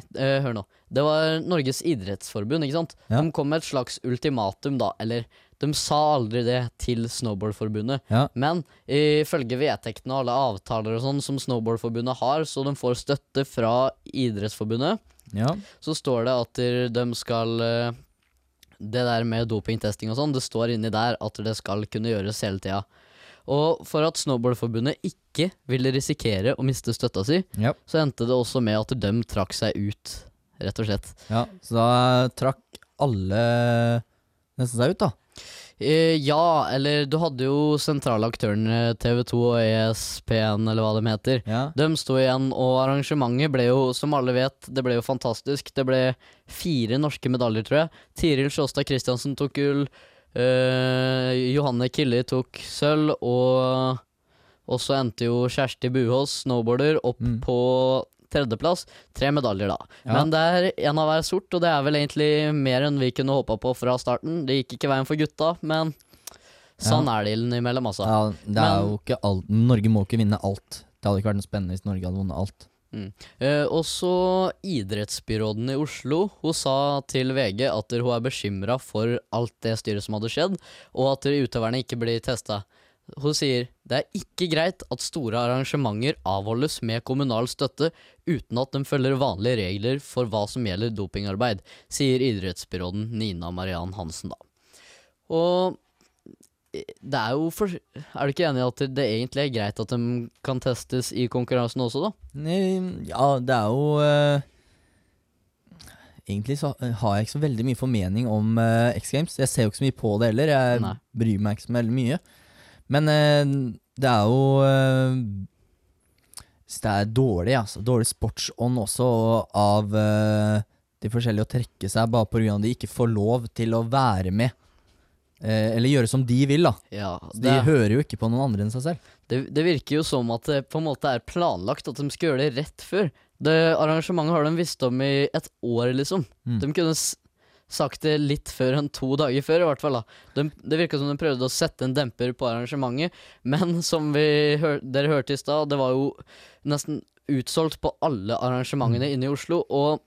hør nå. Det var Norges idrettsforbund, ikke sant? Ja. De kom med et slags ultimatum, da. Eller, de sa aldri det til Snowboardforbundet. Ja. Men ifølge vedtektene og alle avtaler og sånn som Snowboardforbundet har, så de får støtte fra Idrettsforbundet, Ja. så står det at de skal eh, Det der med dopingtesting og sånn, det står inni der at det skal kunne gjøres hele tida. Og for at Snowboardforbundet ikke ville risikere å miste støtta si, Ja. så endte det også med at de trakk seg ut, rett og slett. ja. Så da trakk alle nesten seg ut, da. Eh, ja, eller du hadde jo sentrale aktørene TV2 og ESPN, eller hva de heter. Ja. De sto igjen, og arrangementet ble jo, som alle vet, det ble jo fantastisk. Det ble fire norske medaljer, tror jeg. Tiril Sjåstad Christiansen tok gull. eh, Johanne Killi tok sølv, og og så endte jo Kjersti Buhås, snowboarder, opp Mm. på tredjeplass. Tre medaljer, da. Ja. Men det er én av hver sort, og det er vel egentlig mer enn vi kunne håpa på fra starten. Det gikk ikke veien for gutta, men sånn er det innimellom, altså. ja det er jo ikke alt Norge må ikke vinne alt. Det hadde ikke vært noe spennende hvis Norge hadde vunnet alt. Mm. Eh, også idrettsbyråden i Oslo Hun sa til VG at hun er bekymra for alt det styret som hadde skjedd, og at utøverne ikke blir testa. Hun sier det er ikke greit at store arrangementer avholdes med kommunal støtte uten at de følger vanlige regler for hva som gjelder dopingarbeid, sier idrettsbyråden Nina Mariann Hansen, da. Og eh, det er jo for Er du ikke enig i at det egentlig er greit at de kan testes i konkurransen også, da? Ja, det er jo eh, Egentlig så eh, har jeg ikke så veldig mye formening om eh, X Games. Jeg ser jo ikke så mye på det heller. Jeg Nei. bryr meg ikke så veldig mye. Men eh, det er jo eh, Det er dårlig, altså. Dårlig sportsånd også av eh, de forskjellige å trekke seg bare pga. at de ikke får lov til å være med. Eh, eller gjøre som de vil, da. Ja, det, de hører jo ikke på noen andre enn seg selv. Det, det virker jo som at det på en måte er planlagt at de skal gjøre det rett før. Det Arrangementet har de visst om i et år, liksom. Mm. De kunne sagt det litt før enn to dager før, i hvert fall. da. De, det virka som de prøvde å sette en demper på arrangementet, men som vi hør, dere hørte i stad, det var jo nesten utsolgt på alle arrangementene inne i Oslo. og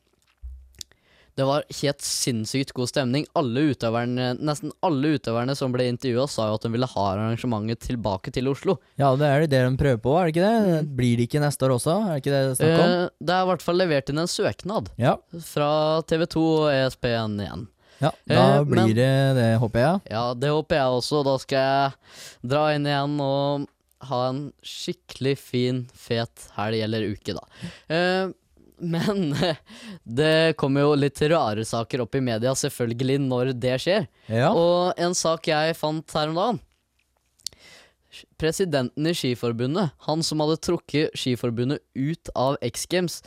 det var helt sinnssykt god stemning. Alle utøverne, nesten alle utøverne som ble intervjua, sa jo at de ville ha arrangementet tilbake til Oslo. Ja, det er det de prøver på, er det ikke det? Blir det ikke neste år også? Er det ikke det det snakk om? Eh, det er i hvert fall levert inn en søknad Ja. fra TV2 og E ESPN igjen. Ja, da Eh, blir men- det det, håper jeg. Ja, det håper jeg også. Da skal jeg dra inn igjen og ha en skikkelig fin, fet helg eller uke, da. Eh, men det kommer jo litt rare saker opp i media, selvfølgelig, når det skjer. Ja. Og en sak jeg fant her om dagen Presidenten i Skiforbundet, han som hadde trukket Skiforbundet ut av X Games,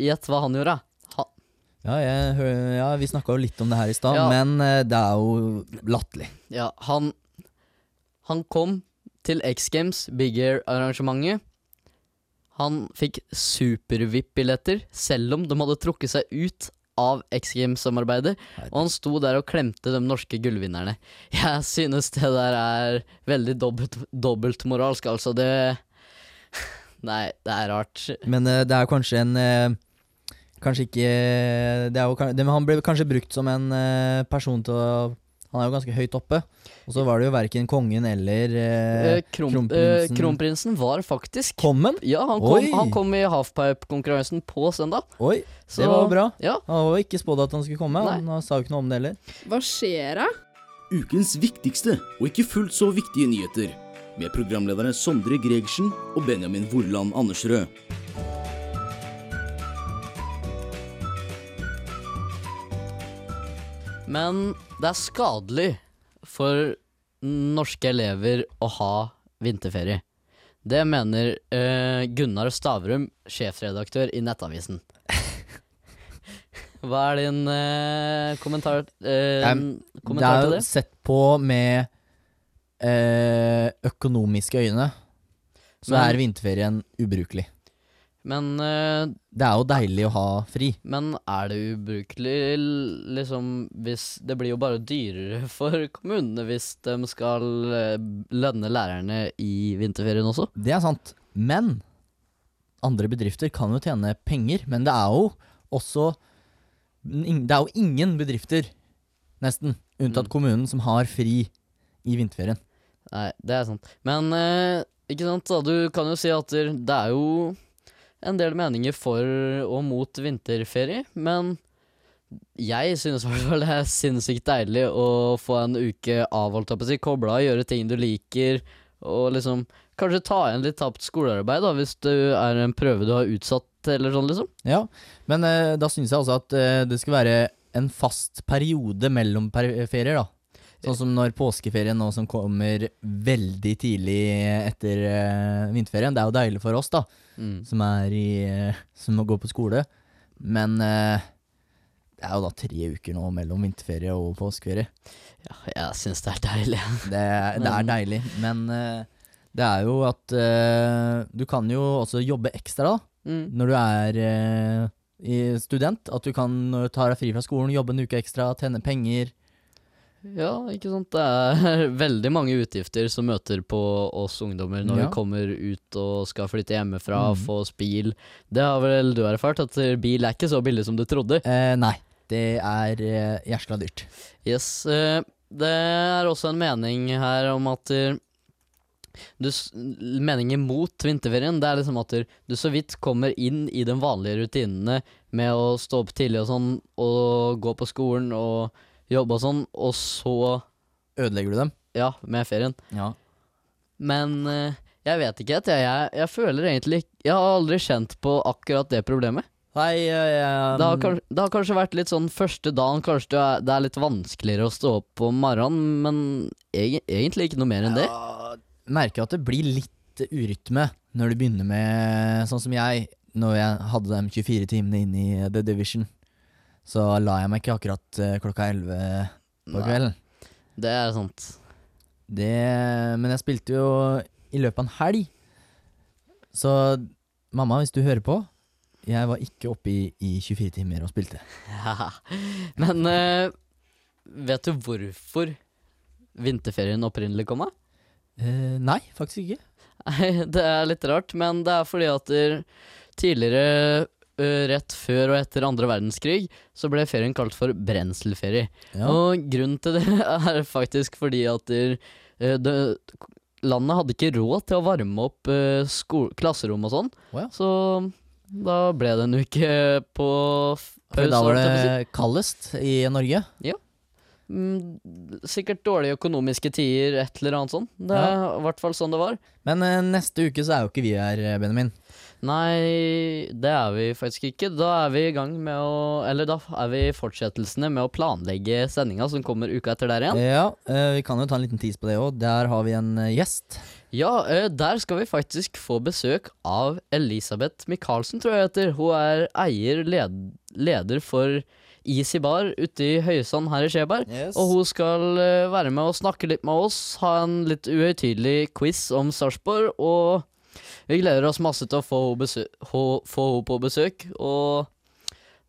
gjett hva han gjorde? Han, Ja, jeg, ja, vi snakka jo litt om det her i stad, Ja. men eh, det er jo latterlig. Ja, han Han kom til X Games, Big Air-arrangementet. Han fikk super-VIP-billetter, selv om de hadde trukket seg ut av X Games-samarbeidet. Og han sto der og klemte de norske gullvinnerne. Jeg synes det der er veldig dobbelt, dobbeltmoralsk, altså. Det Nei, det er rart. Men uh, det er kanskje en uh, Kanskje ikke det er jo, det, Han ble kanskje brukt som en uh, person til å Han er jo ganske høyt oppe. Og så var det jo verken kongen eller eh, Eh, kron, eh, kronprinsen var faktisk Kommen? Ja, han kom, han kom i halfpipe-konkurransen på søndag. Oi, Så- det var bra. Ja. Han var ikke spådd at han skulle komme. Nei. Han sa jo ikke noe om det heller. Hva skjer da? Ukens viktigste og ikke fullt så viktige nyheter. Med programlederne Sondre Gregersen og Benjamin Vorland Andersrød. Men det er skadelig for norske elever å ha vinterferie. Det mener eh, Gunnar Stavrum, sjefredaktør i Nettavisen. Hva er din eh, kommentar, eh, det kommentar er til jo det? sett på med eh, økonomiske øyne, så Men- er vinterferien ubrukelig. Men eh, Det er jo deilig å ha fri. Men er det ubrukelig liksom hvis Det blir jo bare dyrere for kommunene hvis de skal eh, lønne lærerne i vinterferien også. Det er sant. Men andre bedrifter kan jo tjene penger, men det er jo også Det er jo ingen bedrifter, nesten, unntatt Mm. kommunen, som har fri i vinterferien. Nei, det er sant. Men eh, ikke sant, da, du kan jo si at det er jo en del meninger for og mot vinterferie, men jeg synes i hvert fall det er sinnssykt deilig å få en uke avholdt opp si, kobla gjøre ting du liker, og liksom kanskje ta igjen litt tapt skolearbeid, da, hvis det er en prøve du har utsatt, eller sånn, liksom. Ja, men eh, da synes jeg også at eh, det skal være en fast periode mellom per ferier, da. Sånn som når påskeferien nå som kommer veldig tidlig etter eh, vinterferien. Det er jo deilig for oss, da, Mm. som er i eh, Som går på skole. Men eh, det er jo da tre uker nå mellom vinterferie og påskeferie. Ja, jeg synes det er deilig. Det, det er deilig, men eh, det er jo at eh, du kan jo også jobbe ekstra, da. Mm. Når du er eh, student. At du kan ta deg fri fra skolen, jobbe en uke ekstra, tjene penger. Ja, ikke sant. Det er veldig mange utgifter som møter på oss ungdommer når Ja. vi kommer ut og skal flytte hjemmefra, mm. få oss bil. Det har vel du erfart, at bil er ikke så billig som du trodde? Eh, nei, det er eh, jæskla dyrt. Yes. eh, det er også en mening her om at eh, du, Meningen mot vinterferien, det er liksom at du så vidt kommer inn i de vanlige rutinene med å stå opp tidlig og sånn, og gå på skolen og jobbe og sånn, og så Ødelegger du dem? Ja, med ferien. Ja. Men eh, jeg vet ikke. Jeg, jeg, jeg føler egentlig Jeg har aldri kjent på akkurat det problemet. Nei, eh, Det har, kanskje, det har kanskje vært litt sånn første dagen Kanskje det er, det er litt vanskeligere å stå opp om morgenen, men eg, egentlig ikke noe mer enn det. merker at det blir litt urytme når du begynner med sånn som jeg. Når jeg hadde de 24 timene inn i The Division, så la jeg meg ikke akkurat eh, klokka 11 på Nei. kvelden. Det er sant. Det, men jeg spilte jo i løpet av en helg. Så mamma, hvis du hører på Jeg var ikke oppe i, i 24 timer og spilte. Ja. Men eh, vet du hvorfor vinterferien opprinnelig kom av? Eh, nei, faktisk ikke. Nei, det er litt rart, men det er fordi at der, tidligere, rett før og etter andre verdenskrig, så ble ferien kalt for brenselferie. Ja. Og grunnen til det er faktisk fordi at der, ø, det, landet hadde ikke råd til å varme opp sko klasserom og sånn, Oh, ja. så da ble det en uke på pause. Da var det kaldest i Norge. Mm, sikkert dårlige økonomiske tider, et eller annet sånt. Det er i hvert fall sånn det var. Men eh, neste uke så er jo ikke vi her, eh, Benjamin. Nei, det er vi faktisk ikke. Da er vi i gang med å Eller da er vi i fortsettelsene med å planlegge sendinga som kommer uka etter der igjen. Ja, eh, vi kan jo ta en liten tis på det òg. Der har vi en eh, gjest. Ja, eh, der skal vi faktisk få besøk av Elisabeth Michaelsen, tror jeg heter. Hun er eier, led, leder for Easy Bar ute i Høysand her i Skjeberg. Yes. Og hun skal være med og snakke litt med oss, ha en litt uhøytidelig quiz om Sarpsborg, og vi gleder oss masse til å få henne på besøk. Og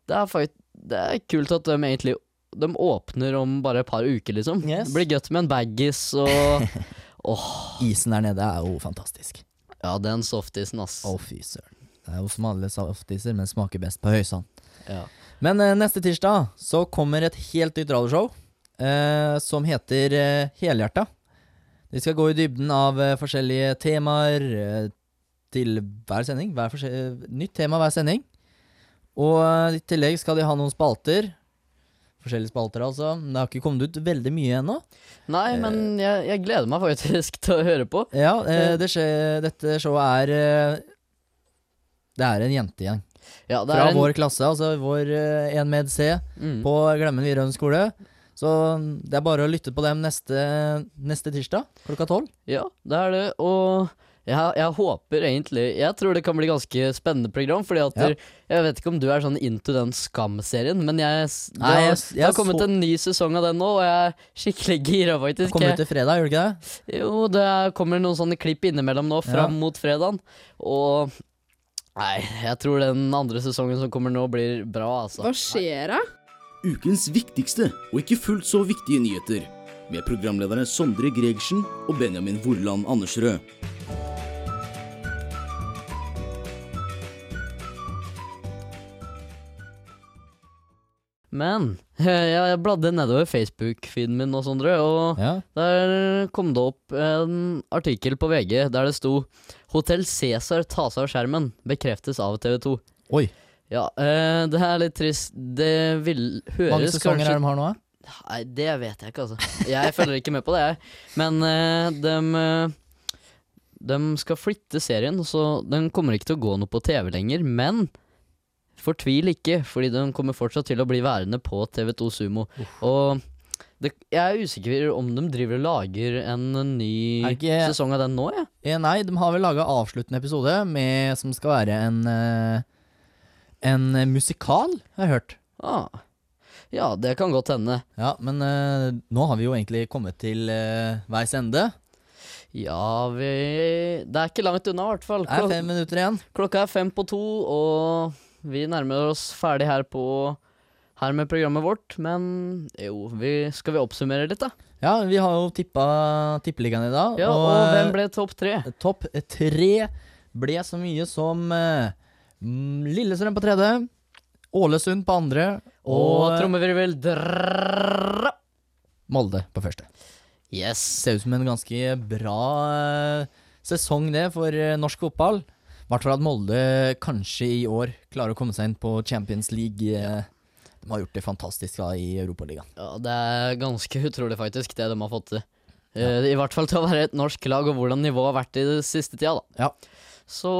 det er faktisk Det er kult at de egentlig De åpner om bare et par uker, liksom. Yes. Det blir godt med en baggis og oh. Isen der nede er jo fantastisk. ja, den softisen, ass. Å, fy søren. Det er jo som alle softiser, men smaker best på Høysand. Ja. Men eh, neste tirsdag så kommer et helt nytt radioshow eh, som heter eh, Helhjerta. Vi skal gå i dybden av eh, forskjellige temaer eh, til hver sending. Hver nytt tema hver sending. Og eh, i tillegg skal de ha noen spalter. Forskjellige spalter, altså. Det har ikke kommet ut veldig mye ennå. Nei, men jeg, jeg gleder meg faktisk til å høre på. Ja, eh, det skje- dette showet er eh, Det er en jentegjeng. Ja, det Fra en, vår klasse, altså vår eh, 1 med C mm. på Glemmen videregående skole. Så det er bare å lytte på dem neste, neste tirsdag klokka tolv. Ja, det er det. Og jeg, jeg håper egentlig Jeg tror det kan bli ganske spennende program. Fordi at Ja. der- Jeg vet ikke om du er sånn into den Skam-serien, men jeg, det, Nei, har, jeg s- det har kommet så- en ny sesong av den nå, og jeg er skikkelig gira, faktisk. Kommer ut til fredag, gjør det ikke det? Jo, det er- kommer noen sånne klipp innimellom nå, fram Ja. mot fredagen. Og Nei, jeg tror den andre sesongen som kommer nå, blir bra, altså. Hva skjer da? Ukens viktigste og ikke fullt så viktige nyheter. Med programlederne Sondre Gregersen og Benjamin Vorland Andersrød. Men jeg, bladde nedover Facebook-feeden min og sånt, Sondre, og Ja. der kom det opp en artikkel på VG der det sto 'Hotell Cæsar tas av skjermen', bekreftes av TV 2. Oi. Ja, eh, det er litt trist. Det vil høres Mange sesonger kanskje er de har nå? Nei, det vet jeg ikke, altså. Jeg følger ikke med på det, jeg. Men de, de skal flytte serien, så den kommer ikke til å gå noe på TV lenger. Men fortvil ikke, fordi den kommer fortsatt til å bli værende på TV2 Sumo. Og det, jeg er usikker om de driver og lager en ny ikke- sesong av den nå, jeg. Ja. nei, de har vel laga avsluttende episode med, som skal være en eh, En musikal, har jeg hørt. Ah. Ja, det kan godt hende. Ja, men uh, nå har vi jo egentlig kommet til uh, veis ende. Ja, vi Det er ikke langt unna, i hvert fall. Det er fem minutter igjen. Klokka er fem på to, og vi nærmer oss ferdig her på her med programmet vårt. Men jo, vi, skal vi oppsummere litt, da? Ja, vi har jo tippa tippeligaen i dag. Ja, og, og hvem ble topp tre? Topp tre ble så mye som eh, mm, Lillestrøm på tredje, Ålesund på andre Og, og, trommevirvel drrrr. Molde på første. Yes. Ser ut som en ganske bra uh, sesong det for uh, norsk fotball. I hvert fall at Molde kanskje i år klarer å komme seg inn på Champions League. Ja. De har gjort det fantastisk da i Europaligaen. Ja, det er ganske utrolig, faktisk, det de har fått til. Ja. I hvert fall til å være et norsk lag, og hvordan nivået har vært i det siste tida, da. Ja. Så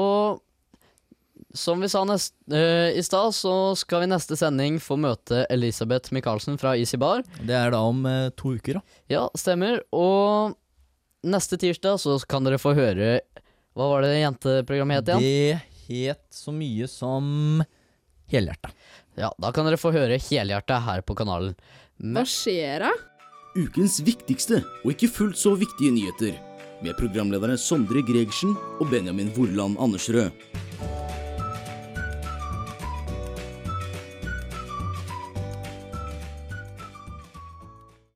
som vi sa nest, uh, i stad, så skal vi neste sending få møte Elisabeth Michaelsen fra Easy Bar. Det er da om uh, to uker, da. Ja, stemmer. Og neste tirsdag så kan dere få høre Hva var det jenteprogrammet het igjen? Det het så mye som Helhjerta. Ja, da kan dere få høre Helhjerta her på kanalen. Hva skjer da? Ukens viktigste og ikke fullt så viktige nyheter. Med programlederne Sondre Gregersen og Benjamin Vorland Andersrød.